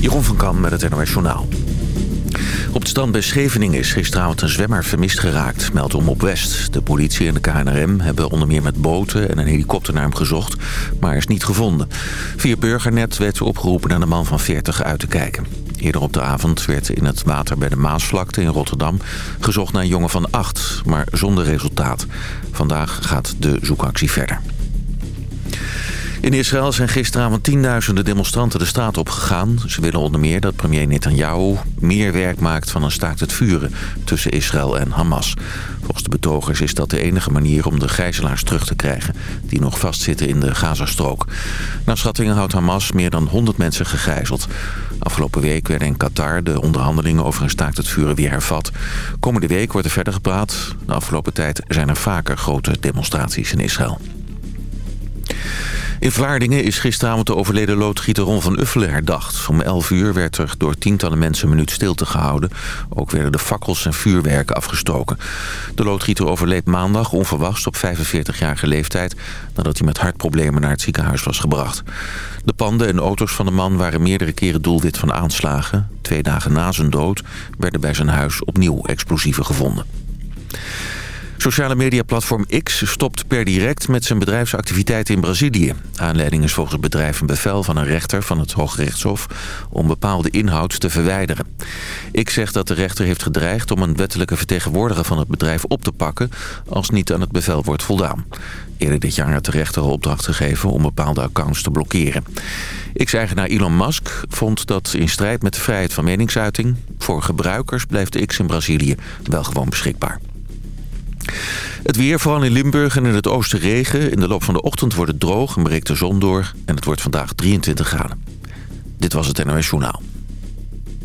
Jeroen van Kam met het NOS Journaal. Op de stand bij Scheveningen is gisteravond een zwemmer vermist geraakt, meldt op West. De politie en de KNRM hebben onder meer met boten en een helikopter naar hem gezocht, maar is niet gevonden. Via Burgernet werd opgeroepen naar de man van 40 uit te kijken. Eerder op de avond werd in het water bij de Maasvlakte in Rotterdam gezocht naar een jongen van 8, maar zonder resultaat. Vandaag gaat de zoekactie verder. In Israël zijn gisteravond tienduizenden demonstranten de straat opgegaan. Ze willen onder meer dat premier Netanyahu meer werk maakt van een staakt het vuren tussen Israël en Hamas. Volgens de betogers is dat de enige manier om de gijzelaars terug te krijgen die nog vastzitten in de Gazastrook. Naar schattingen houdt Hamas meer dan 100 mensen gegijzeld. Afgelopen week werden in Qatar de onderhandelingen over een staakt het vuren weer hervat. Komende week wordt er verder gepraat. De afgelopen tijd zijn er vaker grote demonstraties in Israël. In Vlaardingen is gisteravond de overleden loodgieter Ron van Uffelen herdacht. Om 11 uur werd er door tientallen mensen een minuut stilte gehouden. Ook werden de fakkels en vuurwerken afgestoken. De loodgieter overleed maandag onverwachts op 45-jarige leeftijd... nadat hij met hartproblemen naar het ziekenhuis was gebracht. De panden en auto's van de man waren meerdere keren doelwit van aanslagen. Twee dagen na zijn dood werden bij zijn huis opnieuw explosieven gevonden. Sociale mediaplatform X stopt per direct met zijn bedrijfsactiviteiten in Brazilië. Aanleiding is volgens het bedrijf een bevel van een rechter van het Hooggerechtshof om bepaalde inhoud te verwijderen. X zegt dat de rechter heeft gedreigd om een wettelijke vertegenwoordiger van het bedrijf op te pakken als niet aan het bevel wordt voldaan. Eerder dit jaar had de rechter opdracht gegeven om bepaalde accounts te blokkeren. X-eigenaar Elon Musk vond dat in strijd met de vrijheid van meningsuiting. Voor gebruikers blijft X in Brazilië wel gewoon beschikbaar. Het weer, vooral in Limburg en in het oosten regen. In de loop van de ochtend wordt het droog en breekt de zon door. En het wordt vandaag 23 graden. Dit was het NOS Journaal.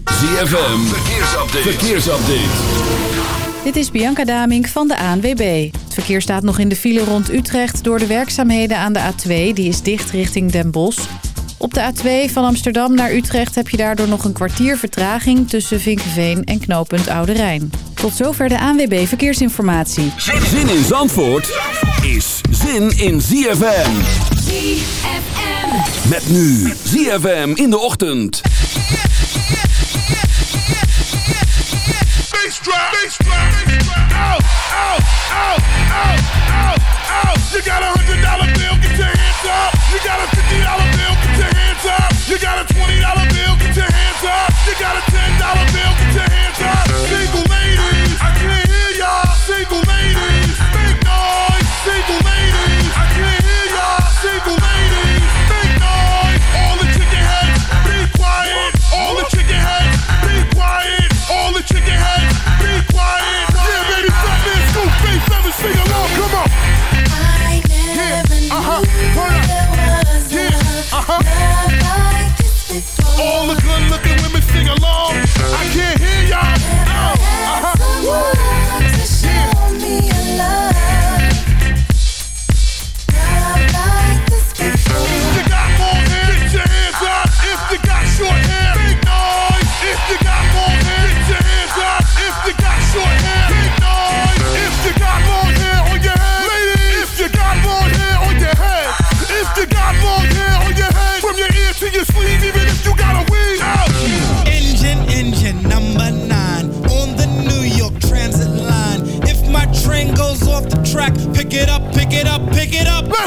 ZFM, verkeersupdate. verkeersupdate. Dit is Bianca Damink van de ANWB. Het verkeer staat nog in de file rond Utrecht door de werkzaamheden aan de A2. Die is dicht richting Den Bosch. Op de A2 van Amsterdam naar Utrecht heb je daardoor nog een kwartier vertraging... tussen Vinkenveen en knooppunt Oude Rijn. Tot zover de ANWB Verkeersinformatie. Zin in Zandvoort is zin in ZFM. ZFM. Met nu ZFM in de ochtend. You got a hundred dollar bill, get your hands up. You got a fifty dollar bill, get your hands up. You got a twenty dollar bill, get your hands up. You got a ten dollar bill, get your hands up. Single ladies,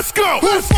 Let's go. Let's go.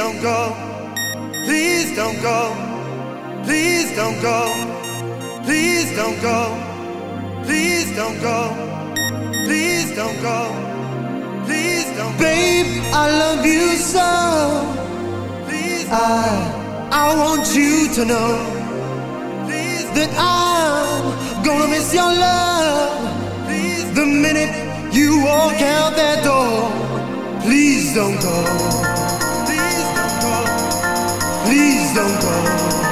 don't go. Please don't go. Please don't go. Please don't go. Please don't go. Please don't go. Please don't go. Babe, I love you so. Please I I want you to know that I'm gonna miss your love. The minute you walk out that door. Please don't go the world.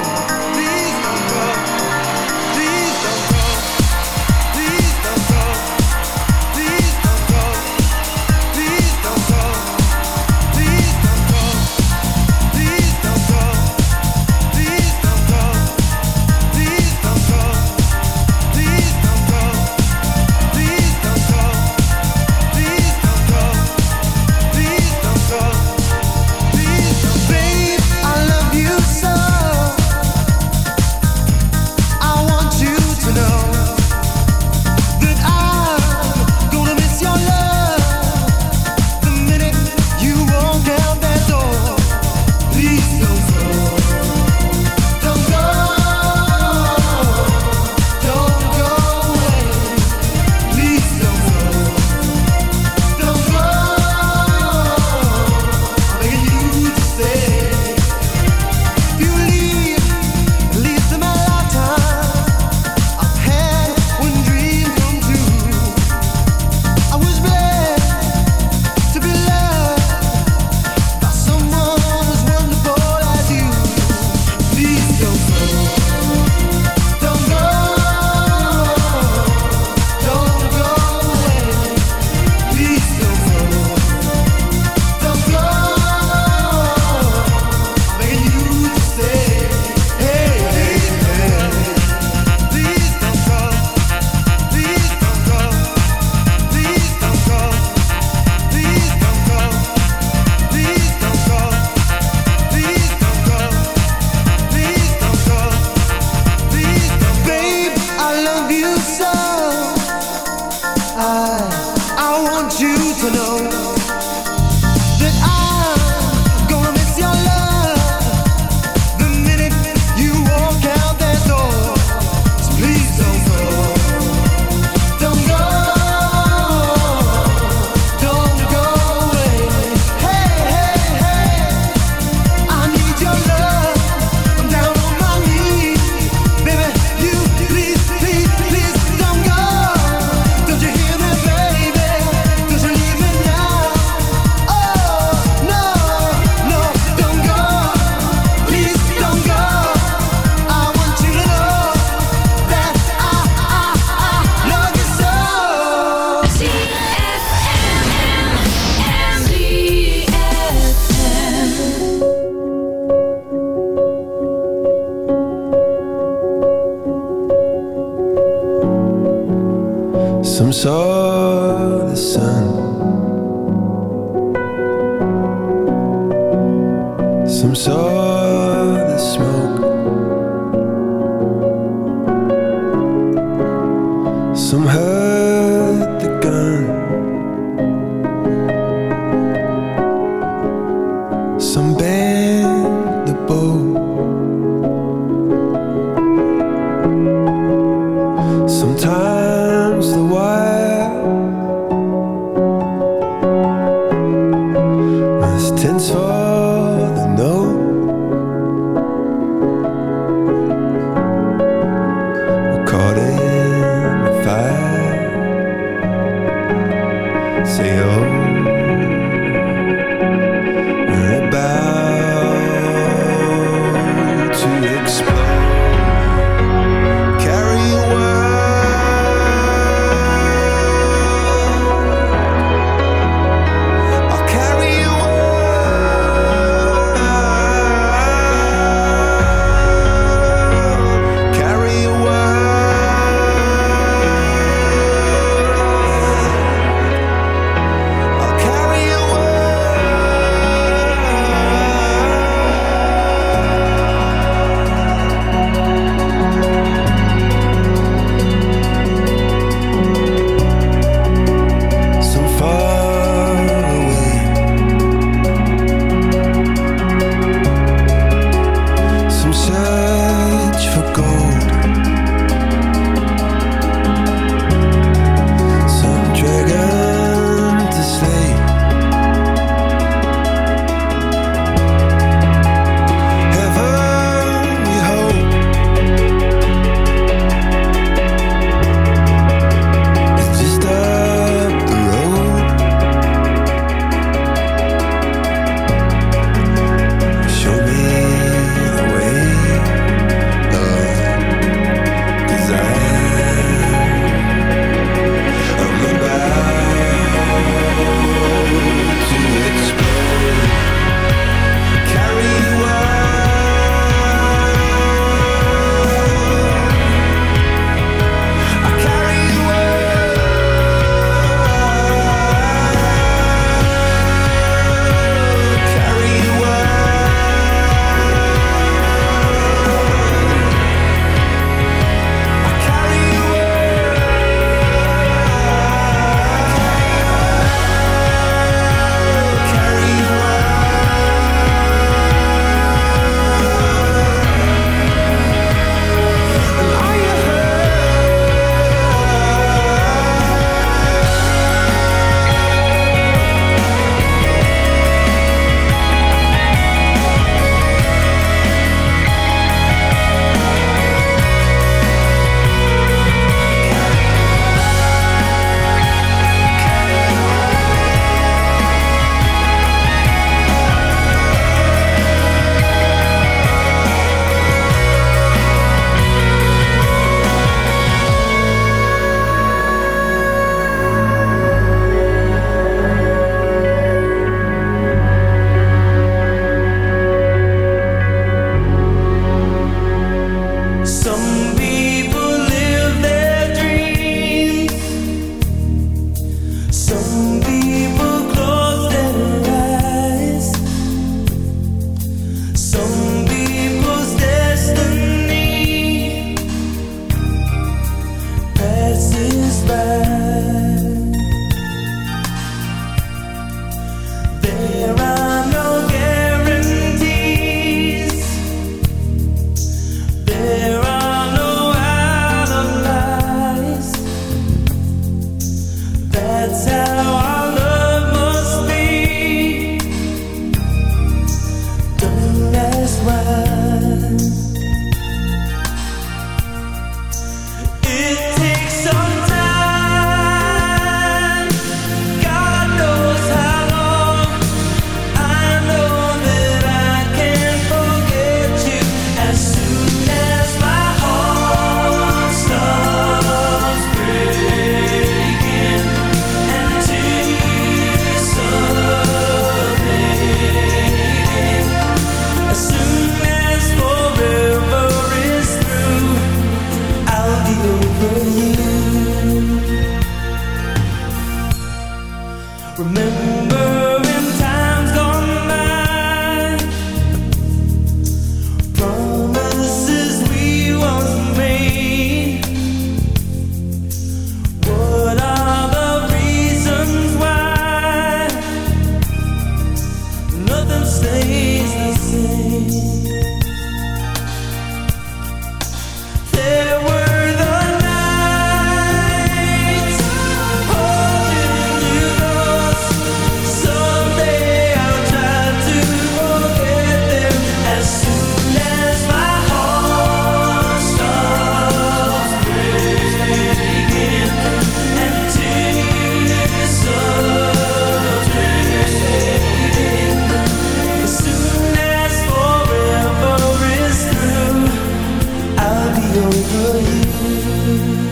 for you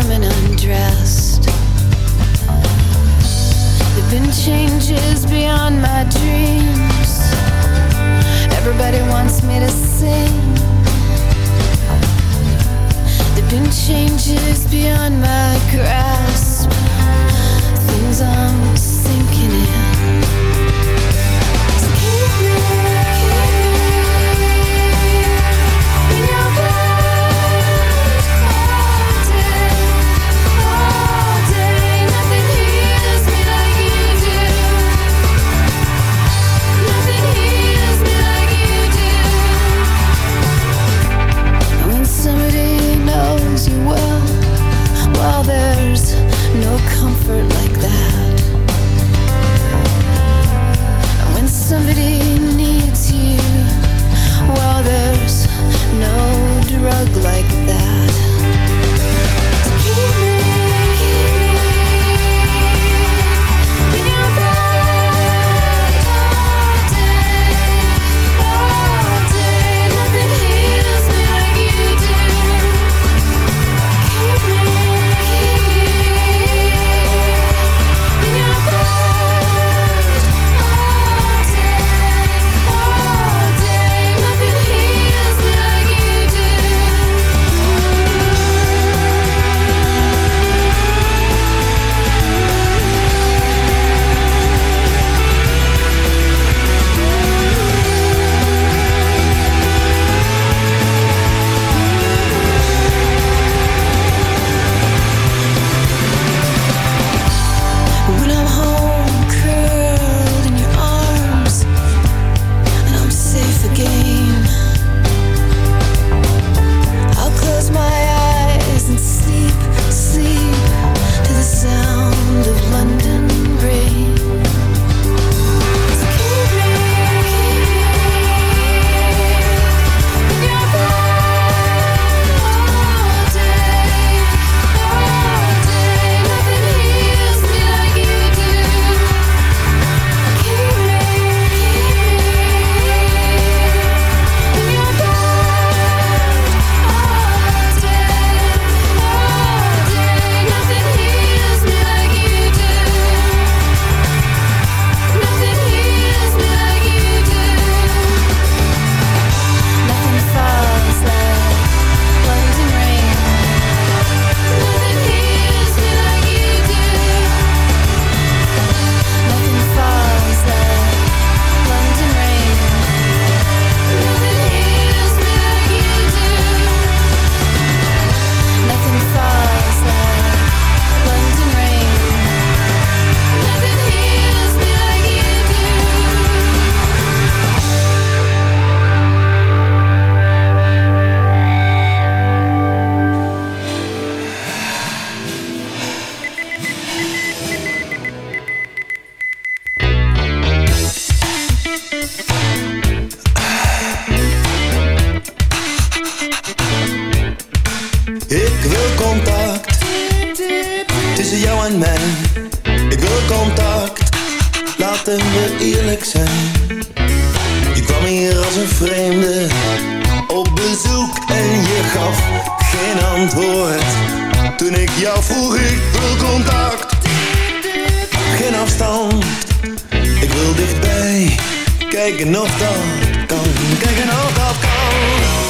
warm and undressed. There've been changes beyond my dreams. Everybody wants me to sing. There've been changes beyond my grasp. Things I'm sinking in. Toen ik jou vroeg, ik wil contact. Geen afstand, ik wil dichtbij. Kijken of dat kan, kijken of dat kan.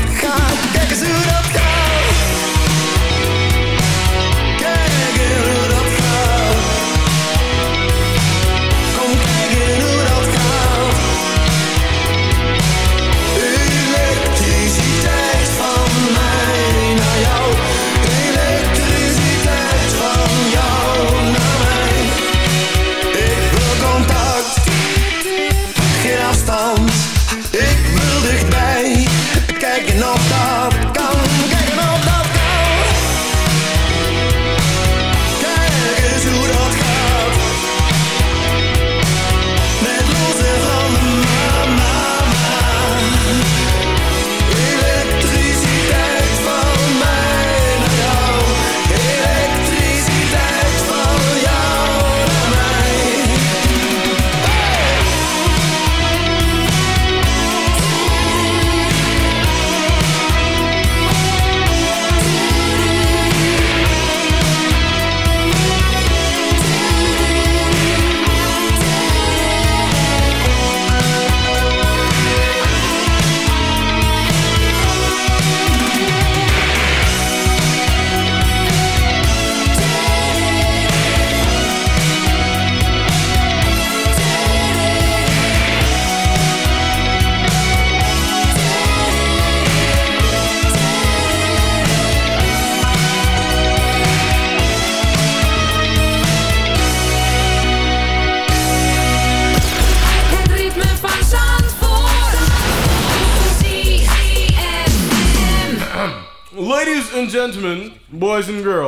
and girls.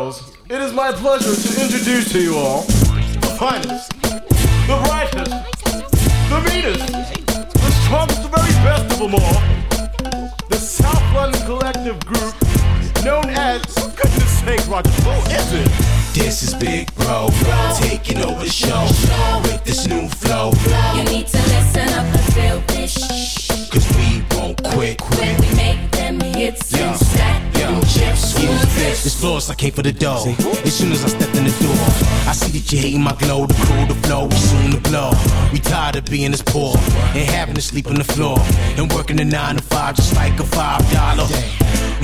Sleep on the floor and working a nine to five just like a five dollar.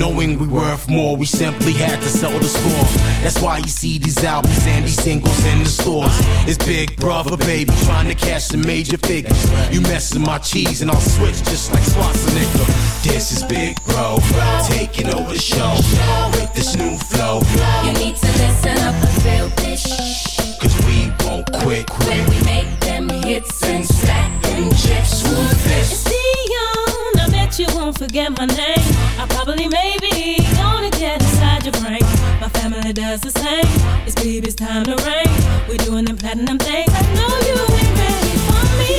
Knowing we worth more, we simply had to sell the score. That's why you see these albums and these singles in the stores. It's Big Brother, baby, trying to cash some major figures. You messing my cheese and I'll switch just like Schwarzenegger. This is Big Bro, taking over the show time to reign. We're doing them platinum things. I know you ain't ready for me.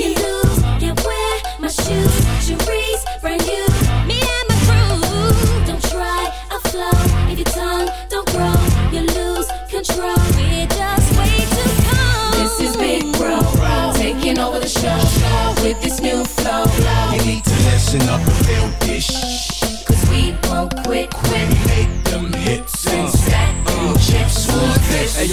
You lose, can't wear my shoes. Cherise, brand new. Me and my crew. Don't try, I'll flow. If your tongue don't grow, you lose control. We're just way too cold. This is Big Bro, taking over the show with this new flow. You need to listen up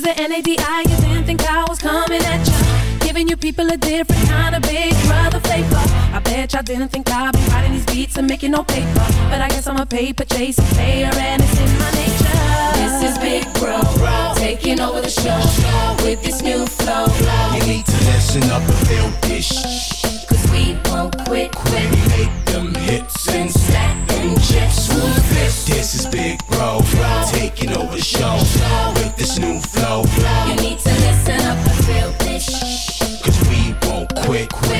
is the NADI. You didn't think I was coming at ya. Giving you people a different kind of big brother flavor. I bet y'all didn't think I'd be writing these beats and making no paper. But I guess I'm a paper chasing player and it's in my nature. This is Big Bro, taking over the show with this new flow. You need to listen up and feel this. Won't quit We make them hits and stack them chips. Who's this? This is Big Bro, taking over the show with this new flow. You need to listen up and feel this. Cause we won't quit. When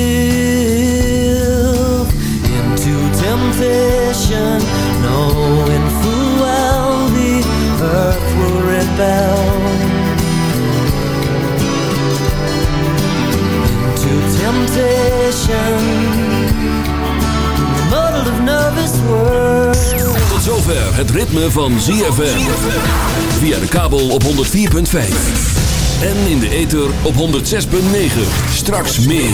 temptation, knowing full well the earth will rebel. Into temptation, muddled of nervous words. Tot zover het ritme van ZFM. Via de kabel op 104.5. En in de ether op 106.9. Straks meer.